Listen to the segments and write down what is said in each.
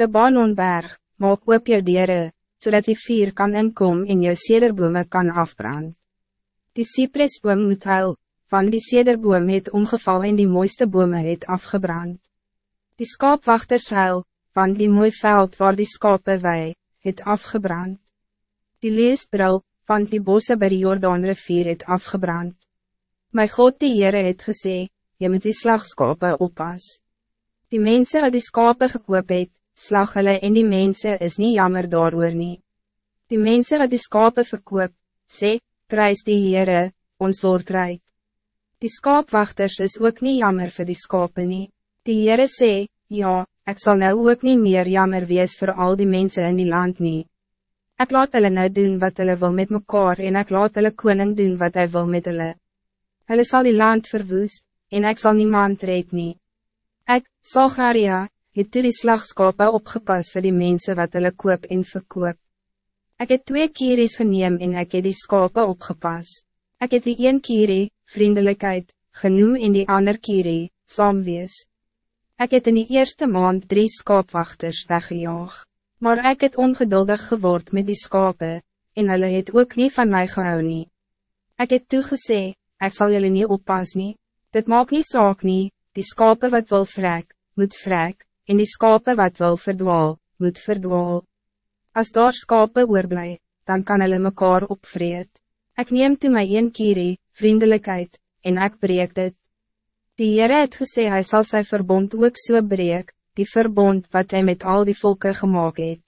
Libanonberg, maak oop jou dere, zodat die vier kan inkom en jou sederbome kan afbrand. Die cypresboom moet huil, van die sederboom het omgeval en die mooiste bome het afgebrand. Die skaapwachters huil, van die mooi veld waar die skape wei, het afgebrand. Die leesbril, van die bosse by die Jordaanrivier het afgebrand. My God die Heere het gesê, je moet die slagskape oppas. Die mensen wat die skape gekoop het, slag hulle en die mensen is niet jammer daarover nie. Die mensen wat die skape verkoop, sê, prijs die Heere, ons word rijk. Die skaapwachters is ook niet jammer voor die skape nie. Die Heere sê, ja, ik zal nou ook niet meer jammer wees voor al die mensen in die land nie. Ik laat hulle nou doen wat hulle wil met mekaar en ik laat hulle koning doen wat hij wil met hulle. Hulle sal die land verwoes, en ik zal niemand red nie. Ek, Salgaria, het toe die slagskape opgepas voor die mensen wat hulle koop en verkoop. Ik het twee kieries geneem en ik het die skape opgepas. Ik het die een kierie, vriendelijkheid, genoem en die ander kierie, saamwees. Ik het in die eerste maand drie skaapwachters weggejaag. Maar ik het ongeduldig geword met die skape, en hulle het ook niet van mij gehou nie. Ek het toegesê, ek sal julle nie oppas nie, dit maak nie saak nie, die skape wat wil vrek, moet vrek, en die skape wat wil verdwaal, moet verdwaal. As daar skape oorblij, dan kan hulle mekaar opvreet. Ik neem toe my een kierie, vriendelijkheid, en ik breek dit. Die Heere het gesê hy sal sy verbond ook so breek, die verbond wat hij met al die volken gemaakt het.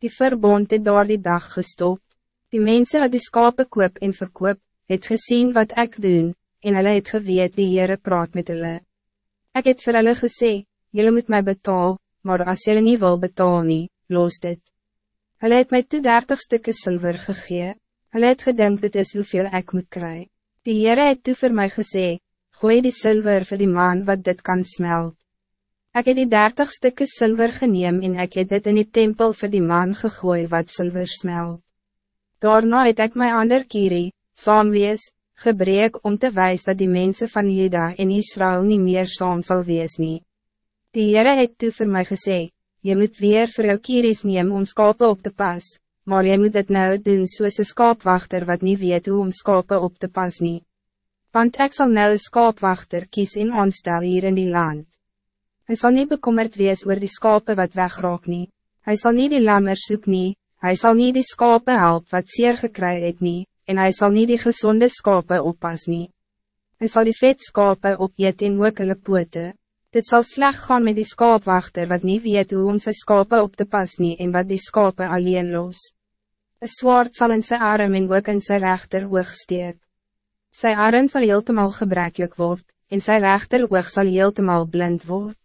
Die verbond het door die dag gestopt. Die mensen wat die skape koop en verkoop, het gezien wat ik doen, en hulle het geweet die Heere praat met hulle. Ik het vir hulle gesê, jullie moet mij betaal, maar als jullie niet wil betaal nie, los dit. Hulle het my toe dertig stukken zilver gegee, hulle het gedink dit is hoeveel ik moet kry. Die Heere het toe vir my gesê, gooi die zilver voor die man wat dit kan smelt. Ik heb die dertig stukken zilver geneem en ik heb dit in die tempel voor die man gegooid wat zilver smelt. Daarna het ik mijn ander kiri, saamwees, gebreek om te wijzen dat die mensen van Juda en Israël niet meer saam sal wees nie. Die Heere het toe vir my gesê, je moet weer voor jou kiris neem om skape op te pas, maar je moet dit nou doen soos een skaapwachter wat niet weet hoe om skape op te pas nie. Want ik zal nou een skaapwachter kies en aanstel hier in die land. Hij zal niet bekommerd wees oor die skape wat wegraak nie. Hy sal nie die lammer soek nie, hy sal nie die skape help wat zeer gekry het nie, en hij zal niet die gezonde skape oppas nie. Hy sal die vet skape opjeet en ook hulle pote. Dit zal slecht gaan met die skaapwachter wat niet weet hoe om sy skape op te pas nie en wat die skape alleen los. Een zwaard zal in zijn arm en ook in zijn rechter oog steek. Sy arm zal heeltemal gebrekelijk worden, en zijn rechter oog zal heeltemal blind worden.